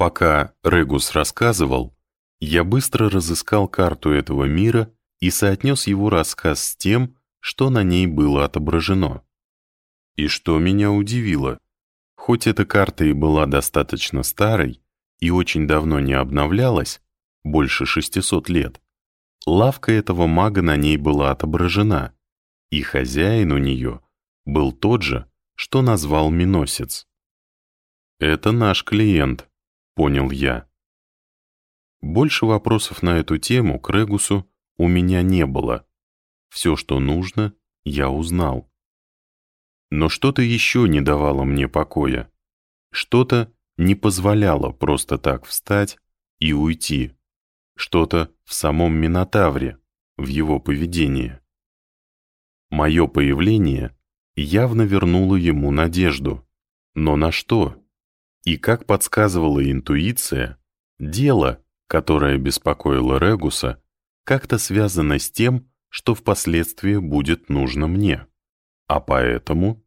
Пока Регус рассказывал, я быстро разыскал карту этого мира и соотнес его рассказ с тем, что на ней было отображено. И что меня удивило, хоть эта карта и была достаточно старой и очень давно не обновлялась, больше 600 лет, лавка этого мага на ней была отображена, и хозяин у нее был тот же, что назвал Миносец. «Это наш клиент», — понял я. Больше вопросов на эту тему к Регусу у меня не было. Все, что нужно, я узнал. Но что-то еще не давало мне покоя. Что-то не позволяло просто так встать и уйти. Что-то в самом Минотавре, в его поведении. Мое появление явно вернуло ему надежду. Но на что? И как подсказывала интуиция, дело, которое беспокоило Регуса, как-то связано с тем, что впоследствии будет нужно мне. А поэтому